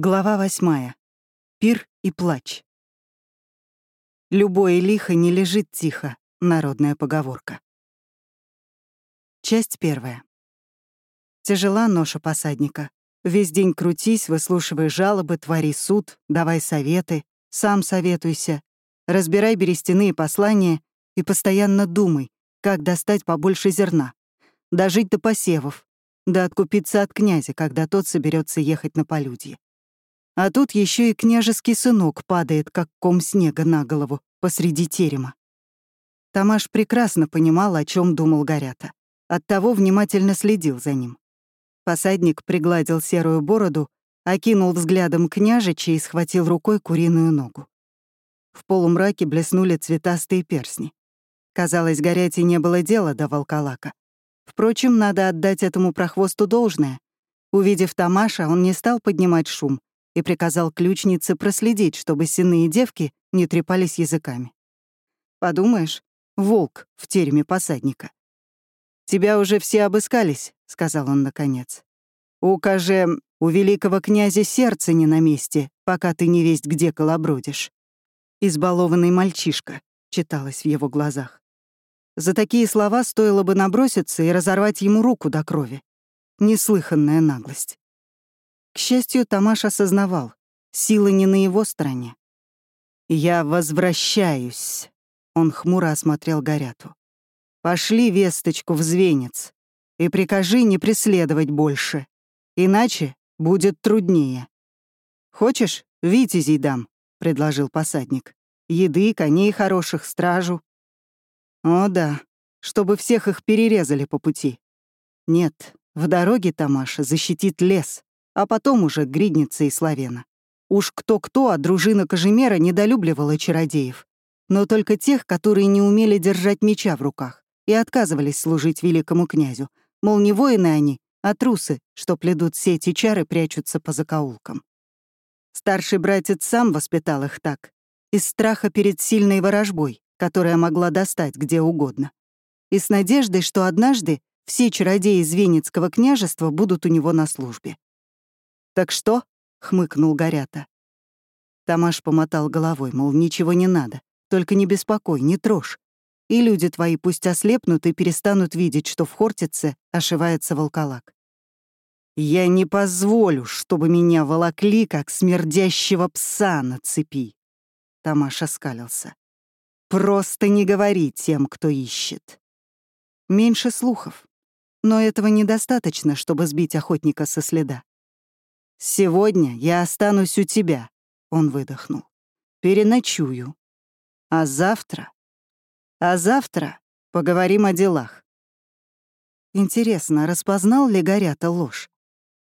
Глава восьмая. Пир и плач. «Любое лихо не лежит тихо» — народная поговорка. Часть первая. Тяжела ноша посадника. Весь день крутись, выслушивай жалобы, твори суд, давай советы, сам советуйся, разбирай берестяные послания и постоянно думай, как достать побольше зерна, дожить до посевов, да откупиться от князя, когда тот соберется ехать на полюдье. А тут еще и княжеский сынок падает, как ком снега на голову, посреди терема. Тамаш прекрасно понимал, о чем думал Горята. Оттого внимательно следил за ним. Посадник пригладил серую бороду, окинул взглядом княжича и схватил рукой куриную ногу. В полумраке блеснули цветастые персни. Казалось, Горяте не было дела до волколака. Впрочем, надо отдать этому прохвосту должное. Увидев Тамаша, он не стал поднимать шум, и приказал ключнице проследить, чтобы синые девки не трепались языками. «Подумаешь, волк в тереме посадника». «Тебя уже все обыскались», — сказал он наконец. «Укажи, у великого князя сердце не на месте, пока ты не весть где колобродишь». «Избалованный мальчишка», — читалось в его глазах. За такие слова стоило бы наброситься и разорвать ему руку до крови. Неслыханная наглость. К счастью, Тамаш осознавал, сила не на его стороне. «Я возвращаюсь», — он хмуро осмотрел Горяту. «Пошли весточку в Звенец и прикажи не преследовать больше, иначе будет труднее». «Хочешь, витязей дам», — предложил посадник. «Еды, коней хороших, стражу». «О да, чтобы всех их перерезали по пути». «Нет, в дороге Тамаша защитит лес, а потом уже Гридница и Славена. Уж кто-кто, а дружина Кожемера недолюбливала чародеев. Но только тех, которые не умели держать меча в руках и отказывались служить великому князю. Мол, не воины они, а трусы, что пледут сети чары, прячутся по закоулкам. Старший братец сам воспитал их так, из страха перед сильной ворожбой, которая могла достать где угодно. И с надеждой, что однажды все чародеи Звенецкого княжества будут у него на службе. «Так что?» — хмыкнул Горята. Тамаш помотал головой, мол, ничего не надо, только не беспокой, не трожь. И люди твои пусть ослепнут и перестанут видеть, что в Хортице ошивается волколак. Я не позволю, чтобы меня волокли, как смердящего пса на цепи. Тамаш оскалился. Просто не говори тем, кто ищет. Меньше слухов. Но этого недостаточно, чтобы сбить охотника со следа. «Сегодня я останусь у тебя», — он выдохнул. «Переночую. А завтра? А завтра поговорим о делах». Интересно, распознал ли Горята ложь?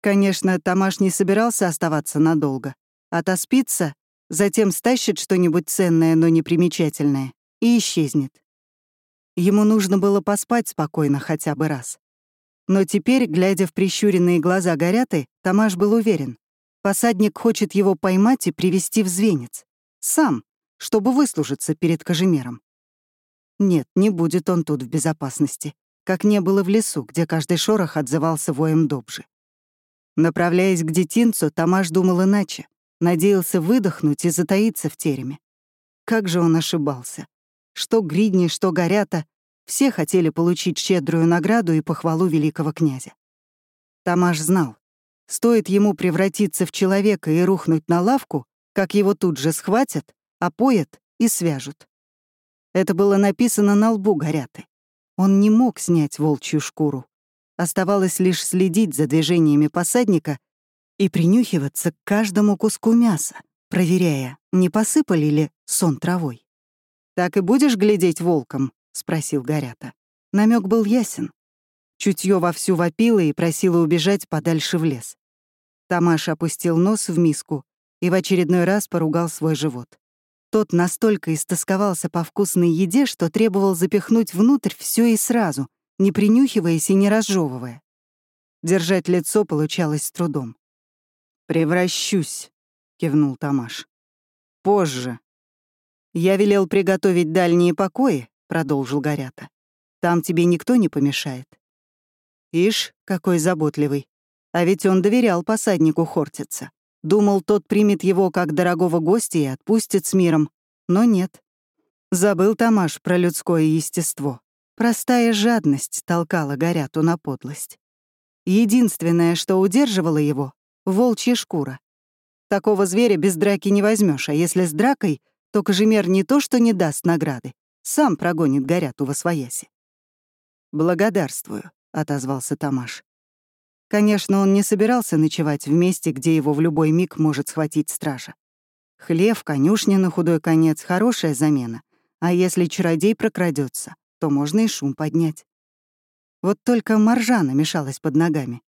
Конечно, Тамаш не собирался оставаться надолго. Отоспится, затем стащит что-нибудь ценное, но непримечательное, и исчезнет. Ему нужно было поспать спокойно хотя бы раз. Но теперь, глядя в прищуренные глаза Горяты, Тамаш был уверен. Посадник хочет его поймать и привести в звенец. Сам, чтобы выслужиться перед Кожемером. Нет, не будет он тут в безопасности, как не было в лесу, где каждый шорох отзывался воем добжи. Направляясь к детинцу, Тамаш думал иначе, надеялся выдохнуть и затаиться в тереме. Как же он ошибался. Что Гридни, что Горята все хотели получить щедрую награду и похвалу великого князя. Тамаш знал, стоит ему превратиться в человека и рухнуть на лавку, как его тут же схватят, опоят и свяжут. Это было написано на лбу Горяты. Он не мог снять волчью шкуру. Оставалось лишь следить за движениями посадника и принюхиваться к каждому куску мяса, проверяя, не посыпали ли сон травой. «Так и будешь глядеть волком?» — спросил Горята. Намек был ясен. Чутье вовсю вопило и просило убежать подальше в лес. Тамаш опустил нос в миску и в очередной раз поругал свой живот. Тот настолько истосковался по вкусной еде, что требовал запихнуть внутрь все и сразу, не принюхиваясь и не разжевывая. Держать лицо получалось с трудом. «Превращусь», — кивнул Тамаш. «Позже. Я велел приготовить дальние покои, — продолжил Горята. «Там тебе никто не помешает». «Ишь, какой заботливый. А ведь он доверял посаднику Хортица. Думал, тот примет его как дорогого гостя и отпустит с миром. Но нет. Забыл Тамаш про людское естество. Простая жадность толкала Горяту на подлость. Единственное, что удерживало его — волчья шкура. Такого зверя без драки не возьмешь, а если с дракой, то Кожемер не то что не даст награды, сам прогонит Горяту во свояси. «Благодарствую», — отозвался Тамаш. Конечно, он не собирался ночевать в месте, где его в любой миг может схватить стража. Хлев, конюшня на худой конец — хорошая замена, а если чародей прокрадется, то можно и шум поднять. Вот только Маржана мешалась под ногами.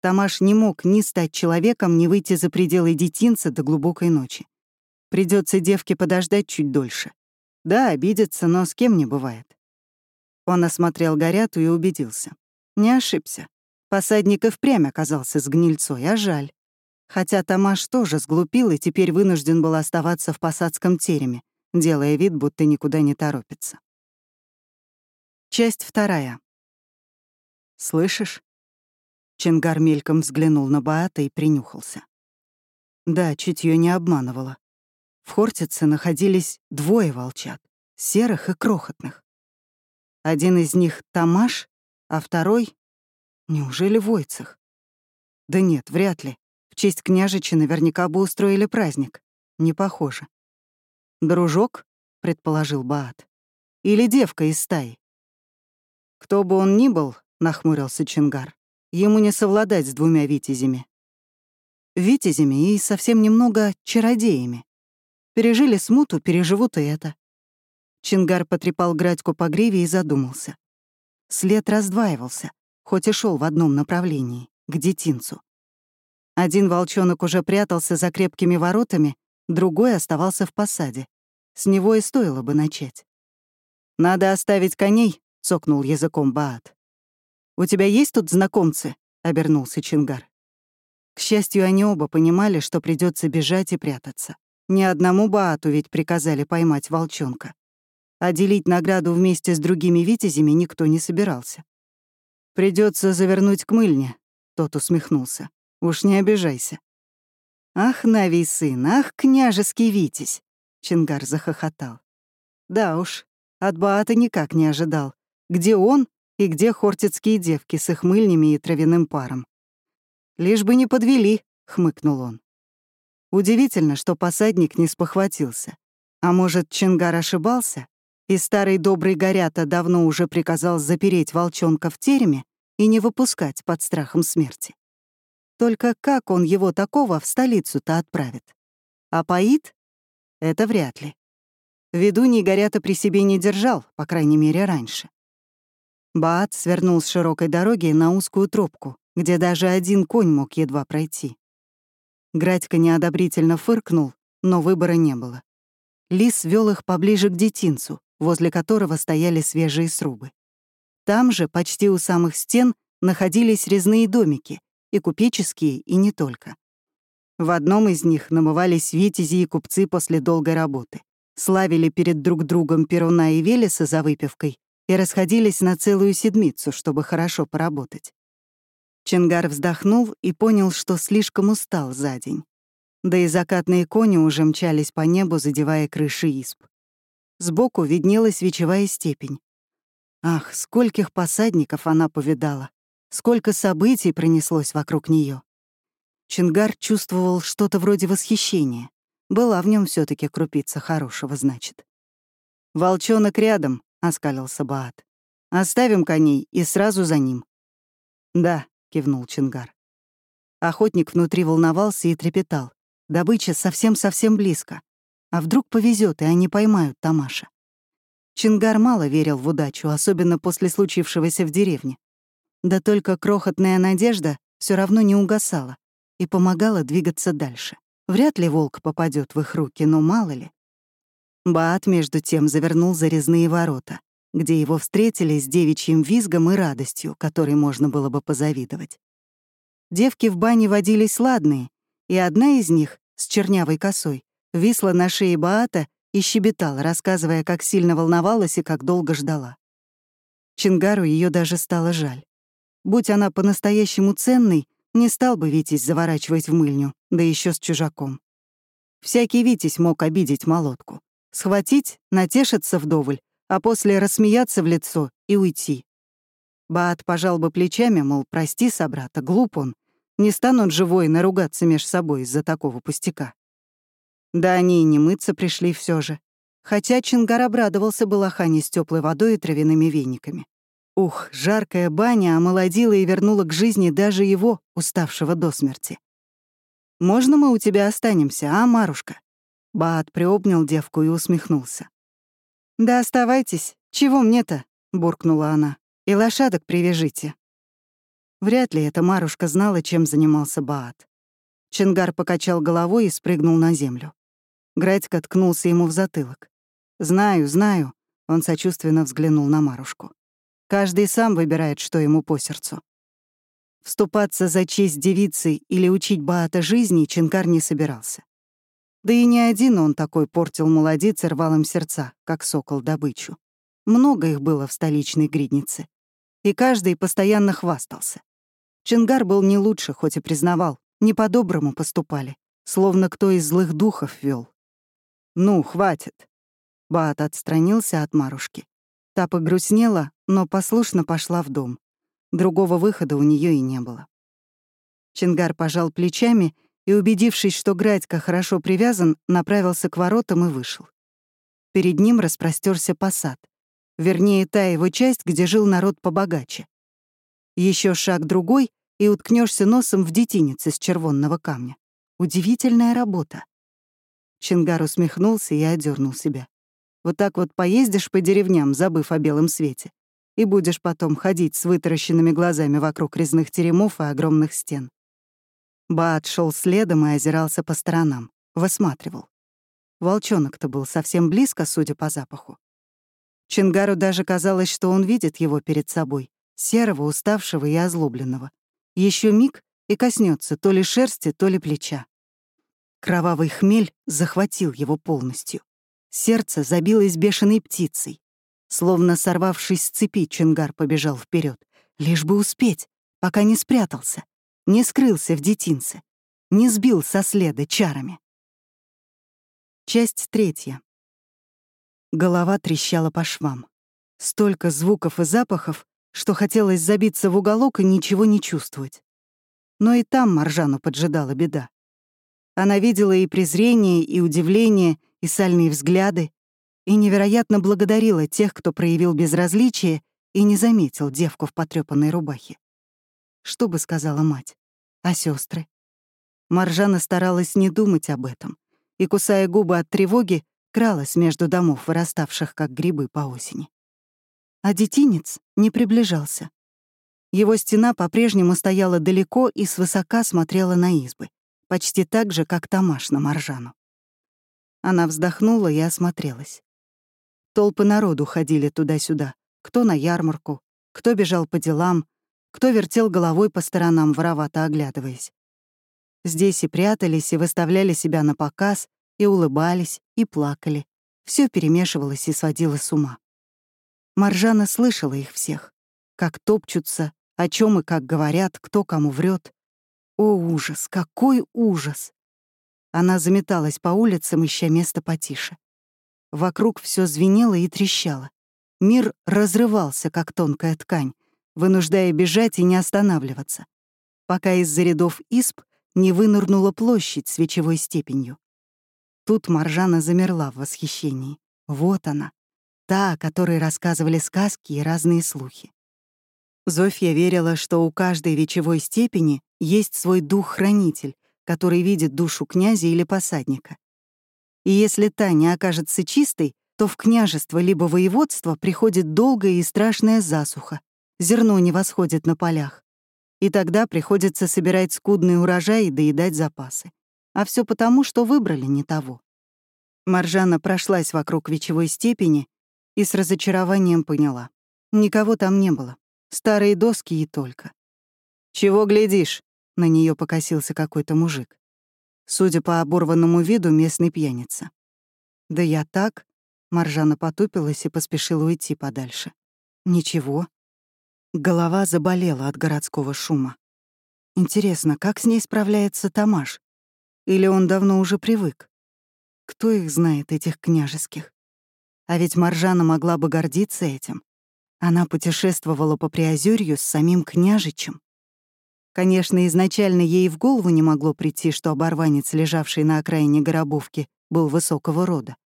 Тамаш не мог ни стать человеком, ни выйти за пределы детинца до глубокой ночи. Придется девке подождать чуть дольше. Да, обидеться, но с кем не бывает. Он осмотрел горяту и убедился. Не ошибся. Посадник и впрямь оказался с гнильцой, а жаль. Хотя Тамаш тоже сглупил и теперь вынужден был оставаться в посадском тереме, делая вид, будто никуда не торопится. Часть вторая. «Слышишь?» Чингар мельком взглянул на Баата и принюхался. Да, чутье не обманывало. В Хортице находились двое волчат, серых и крохотных. Один из них — Тамаш, а второй — неужели Войцах? Да нет, вряд ли. В честь княжича наверняка бы устроили праздник. Не похоже. «Дружок?» — предположил Баат. «Или девка из стаи?» «Кто бы он ни был», — нахмурился Чингар, «ему не совладать с двумя витязями». Витязями и совсем немного чародеями. Пережили смуту, переживут и это. Чингар потрепал Градьку по гриве и задумался. След раздваивался, хоть и шел в одном направлении, к детинцу. Один волчонок уже прятался за крепкими воротами, другой оставался в посаде. С него и стоило бы начать. «Надо оставить коней», — цокнул языком Баат. «У тебя есть тут знакомцы?» — обернулся Чингар. К счастью, они оба понимали, что придется бежать и прятаться. Ни одному Баату ведь приказали поймать волчонка. А делить награду вместе с другими витязями никто не собирался. Придется завернуть к мыльне», — тот усмехнулся. Уж не обижайся. Ах, Навий сын, ах, княжеский Витязь! Чингар захохотал. Да уж, от Баата никак не ожидал. Где он и где хортицкие девки с их мыльнями и травяным паром? Лишь бы не подвели, хмыкнул он. Удивительно, что посадник не спохватился. А может, Чингар ошибался? И старый добрый Горята давно уже приказал запереть волчонка в тереме и не выпускать под страхом смерти. Только как он его такого в столицу-то отправит? А поит? Это вряд ли. Ведуней Горята при себе не держал, по крайней мере, раньше. Баат свернул с широкой дороги на узкую тропку, где даже один конь мог едва пройти. Градька неодобрительно фыркнул, но выбора не было. Лис вел их поближе к детинцу, возле которого стояли свежие срубы. Там же, почти у самых стен, находились резные домики, и купеческие, и не только. В одном из них намывались витязи и купцы после долгой работы, славили перед друг другом Перуна и Велеса за выпивкой и расходились на целую седмицу, чтобы хорошо поработать. Чингар вздохнул и понял, что слишком устал за день. Да и закатные кони уже мчались по небу, задевая крыши изб. Сбоку виднелась вечевая степень. Ах, скольких посадников она повидала! Сколько событий пронеслось вокруг нее. Чингар чувствовал что-то вроде восхищения. Была в нем все таки крупица хорошего, значит. Волчонок рядом», — оскалился Баат. «Оставим коней и сразу за ним». «Да», — кивнул Чингар. Охотник внутри волновался и трепетал. Добыча совсем-совсем близко. А вдруг повезет, и они поймают Тамаша. Чингар мало верил в удачу, особенно после случившегося в деревне. Да только крохотная надежда все равно не угасала и помогала двигаться дальше. Вряд ли волк попадет в их руки, но мало ли. Баат, между тем, завернул за резные ворота, где его встретили с девичьим визгом и радостью, которой можно было бы позавидовать. Девки в бане водились ладные, и одна из них, с чернявой косой, висла на шее Баата и щебетала, рассказывая, как сильно волновалась и как долго ждала. Чингару ее даже стало жаль. Будь она по-настоящему ценной, Не стал бы Витязь заворачивать в мыльню, да еще с чужаком. Всякий Витязь мог обидеть молотку. Схватить, натешиться вдоволь, а после рассмеяться в лицо и уйти. Баат пожал бы плечами, мол, прости, собрата, глуп он. Не станут же воины ругаться меж собой из-за такого пустяка. Да они и не мыться пришли все же. Хотя Чингар обрадовался балахане с теплой водой и травяными вениками. Ух, жаркая баня омолодила и вернула к жизни даже его, уставшего до смерти. «Можно мы у тебя останемся, а, Марушка?» Баат приобнял девку и усмехнулся. «Да оставайтесь. Чего мне-то?» — буркнула она. «И лошадок привяжите». Вряд ли эта Марушка знала, чем занимался Баат. Чингар покачал головой и спрыгнул на землю. Градька ткнулся ему в затылок. «Знаю, знаю», — он сочувственно взглянул на Марушку. «Каждый сам выбирает, что ему по сердцу». Вступаться за честь девицы или учить Баата жизни Чинкар не собирался. Да и не один он такой портил молодец и рвал им сердца, как сокол добычу. Много их было в столичной гриднице. И каждый постоянно хвастался. Чингар был не лучше, хоть и признавал, не по-доброму поступали, словно кто из злых духов вел. «Ну, хватит». Баат отстранился от Марушки. Та погрустнела, но послушно пошла в дом. Другого выхода у нее и не было. Чингар пожал плечами и, убедившись, что Градька хорошо привязан, направился к воротам и вышел. Перед ним распростерся посад. Вернее, та его часть, где жил народ побогаче. Еще шаг другой, и уткнешься носом в детинец из червонного камня. Удивительная работа. Чингар усмехнулся и одернул себя. Вот так вот поездишь по деревням, забыв о белом свете, и будешь потом ходить с вытаращенными глазами вокруг резных теремов и огромных стен. Баат шел следом и озирался по сторонам, высматривал. Волчонок-то был совсем близко, судя по запаху. Чингару даже казалось, что он видит его перед собой, серого, уставшего и озлобленного. Еще миг и коснется то ли шерсти, то ли плеча. Кровавый хмель захватил его полностью. Сердце забилось бешеной птицей. Словно сорвавшись с цепи, Чингар побежал вперед, лишь бы успеть, пока не спрятался не скрылся в детинце, не сбил со следа чарами. Часть третья. Голова трещала по швам. Столько звуков и запахов, что хотелось забиться в уголок и ничего не чувствовать. Но и там Маржану поджидала беда. Она видела и презрение, и удивление, и сальные взгляды, и невероятно благодарила тех, кто проявил безразличие и не заметил девку в потрёпанной рубахе. Что бы сказала мать? А сестры? Маржана старалась не думать об этом и, кусая губы от тревоги, кралась между домов, выраставших как грибы по осени. А детинец не приближался. Его стена по-прежнему стояла далеко и свысока смотрела на избы, почти так же, как Тамаш на Маржану. Она вздохнула и осмотрелась. Толпы народу ходили туда-сюда, кто на ярмарку, кто бежал по делам, кто вертел головой по сторонам, воровато оглядываясь. Здесь и прятались, и выставляли себя на показ, и улыбались, и плакали. Все перемешивалось и сводило с ума. Маржана слышала их всех. Как топчутся, о чем и как говорят, кто кому врет. О, ужас, какой ужас! Она заметалась по улицам, ища место потише. Вокруг все звенело и трещало. Мир разрывался, как тонкая ткань, вынуждая бежать и не останавливаться, пока из-за рядов исп не вынырнула площадь свечевой степенью. Тут Маржана замерла в восхищении. Вот она, та, о которой рассказывали сказки и разные слухи. Зофья верила, что у каждой вечевой степени есть свой дух-хранитель, который видит душу князя или посадника. И если та не окажется чистой, то в княжество либо воеводство приходит долгая и страшная засуха, зерно не восходит на полях. И тогда приходится собирать скудный урожай и доедать запасы. А все потому, что выбрали не того. Маржана прошлась вокруг вечевой степени и с разочарованием поняла. Никого там не было. Старые доски и только. «Чего глядишь?» — на нее покосился какой-то мужик. Судя по оборванному виду, местный пьяница. «Да я так...» — Маржана потупилась и поспешила уйти подальше. «Ничего, Голова заболела от городского шума. Интересно, как с ней справляется Тамаш? Или он давно уже привык? Кто их знает, этих княжеских? А ведь Маржана могла бы гордиться этим. Она путешествовала по Приозерью с самим княжичем. Конечно, изначально ей в голову не могло прийти, что оборванец, лежавший на окраине Горобовки, был высокого рода.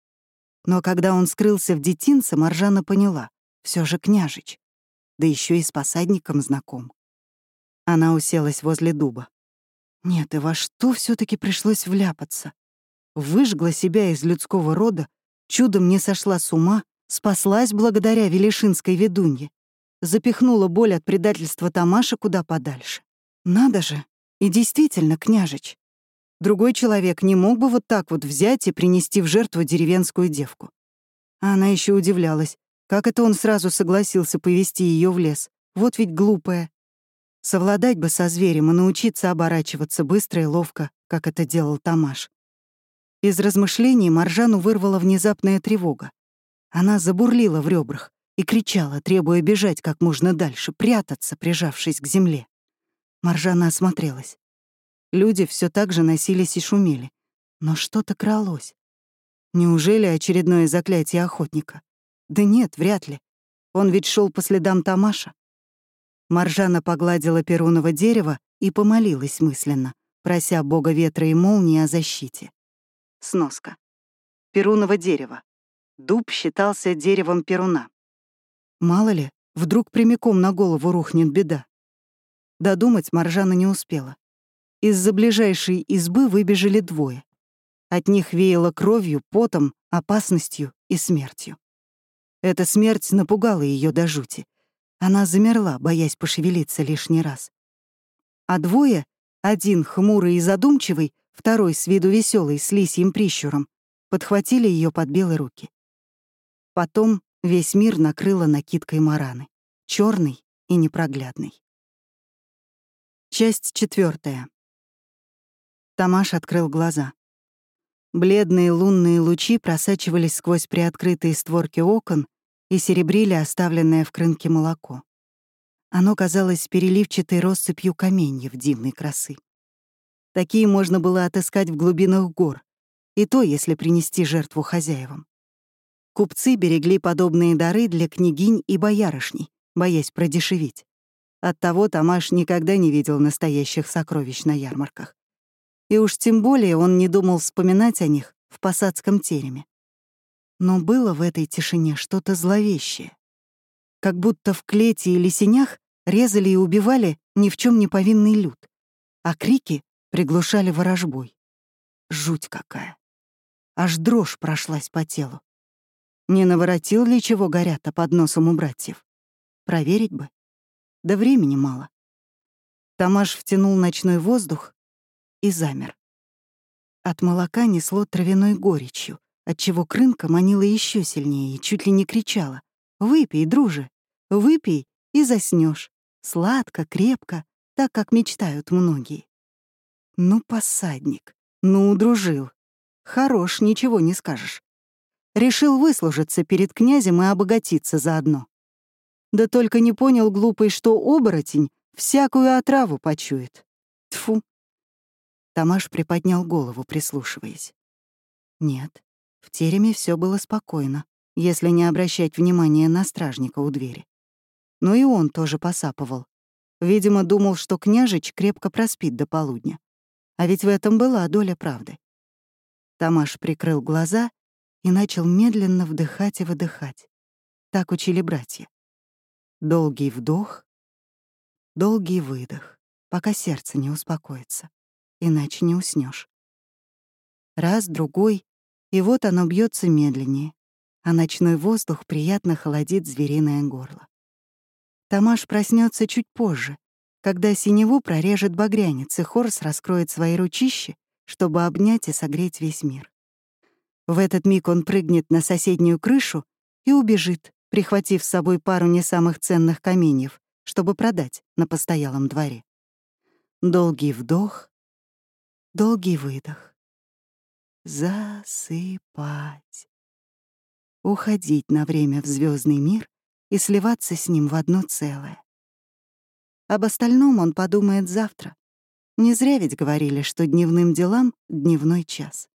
Но когда он скрылся в детинце, Маржана поняла — все же княжич, да еще и с посадником знаком. Она уселась возле дуба. Нет, и во что все таки пришлось вляпаться? Выжгла себя из людского рода, чудом не сошла с ума, спаслась благодаря Велишинской ведунье, запихнула боль от предательства Тамаша куда подальше. Надо же, и действительно, княжич. Другой человек не мог бы вот так вот взять и принести в жертву деревенскую девку. А она еще удивлялась, как это он сразу согласился повести ее в лес. Вот ведь глупая. Совладать бы со зверем и научиться оборачиваться быстро и ловко, как это делал Тамаш. Из размышлений Маржану вырвала внезапная тревога. Она забурлила в ребрах и кричала, требуя бежать как можно дальше, прятаться, прижавшись к земле. Маржана осмотрелась. Люди все так же носились и шумели. Но что-то кралось. Неужели очередное заклятие охотника? Да нет, вряд ли. Он ведь шел по следам Тамаша. Маржана погладила перуново дерево и помолилась мысленно, прося бога ветра и молнии о защите. Сноска. Перуново дерево. Дуб считался деревом перуна. Мало ли, вдруг прямиком на голову рухнет беда. Додумать Маржана не успела. Из-за ближайшей избы выбежали двое. От них веяло кровью, потом, опасностью и смертью. Эта смерть напугала ее до жути. Она замерла, боясь пошевелиться лишний раз. А двое, один хмурый и задумчивый, второй с виду веселый с лисьим прищуром, подхватили ее под белые руки. Потом весь мир накрыло накидкой мараны, черный и непроглядный. Часть четвертая. Тамаш открыл глаза. Бледные лунные лучи просачивались сквозь приоткрытые створки окон и серебрили оставленное в крынке молоко. Оно казалось переливчатой россыпью каменьев дивной красы. Такие можно было отыскать в глубинах гор, и то, если принести жертву хозяевам. Купцы берегли подобные дары для княгинь и боярышней, боясь продешевить. Оттого Тамаш никогда не видел настоящих сокровищ на ярмарках. И уж тем более он не думал вспоминать о них в посадском тереме. Но было в этой тишине что-то зловещее. Как будто в клете или синях резали и убивали ни в чем не повинный люд, а крики приглушали ворожбой. Жуть какая. Аж дрожь прошлась по телу. Не наворотил ли чего горят под носом у братьев? Проверить бы. Да времени мало. Тамаш втянул ночной воздух и замер. От молока несло травяной горечью, отчего крынка манила еще сильнее и чуть ли не кричала. «Выпей, друже, выпей и заснешь. Сладко, крепко, так, как мечтают многие». Ну, посадник, ну, удружил. Хорош, ничего не скажешь. Решил выслужиться перед князем и обогатиться заодно. Да только не понял глупый, что оборотень всякую отраву почует. Тфу. Тамаш приподнял голову, прислушиваясь. Нет, в тереме все было спокойно, если не обращать внимания на стражника у двери. Но и он тоже посапывал. Видимо, думал, что княжич крепко проспит до полудня. А ведь в этом была доля правды. Тамаш прикрыл глаза и начал медленно вдыхать и выдыхать. Так учили братья. Долгий вдох, долгий выдох, пока сердце не успокоится иначе не уснешь. Раз, другой, и вот оно бьется медленнее, а ночной воздух приятно холодит звериное горло. Тамаш проснется чуть позже, когда синеву прорежет багрянец, и Хорс раскроет свои ручищи, чтобы обнять и согреть весь мир. В этот миг он прыгнет на соседнюю крышу и убежит, прихватив с собой пару не самых ценных каменьев, чтобы продать на постоялом дворе. Долгий вдох, Долгий выдох. Засыпать. Уходить на время в звездный мир и сливаться с ним в одно целое. Об остальном он подумает завтра, Не зря ведь говорили, что дневным делам — дневной час.